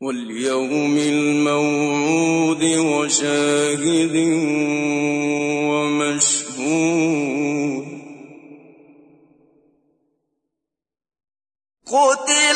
واليوم الموعود وشاهد ومشهود. قتل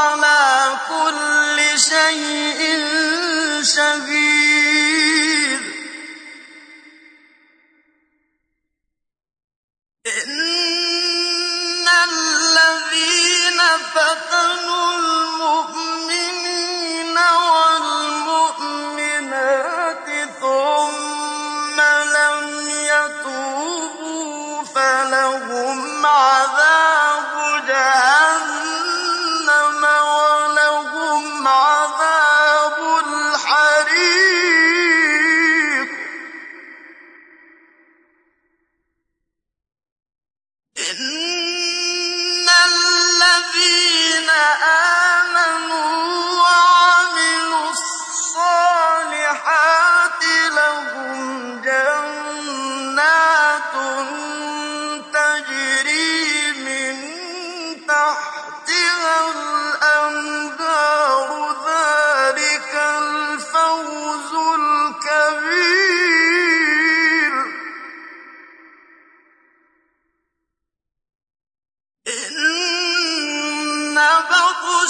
آمنوا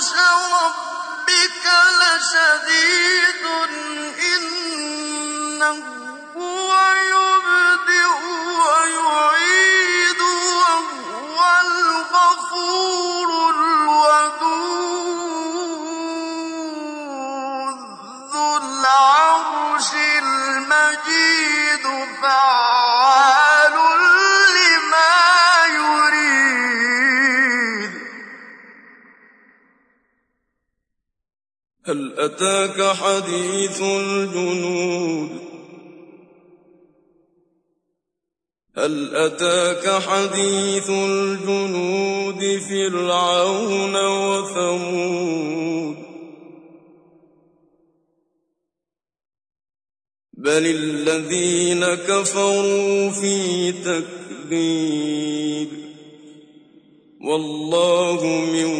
بطش ربك لشديد إنه هل أتاك حديث الجنود؟ هل أتاك حديث الجنود فرعون وثمود؟ بل الذين كفروا في تكذيب والله من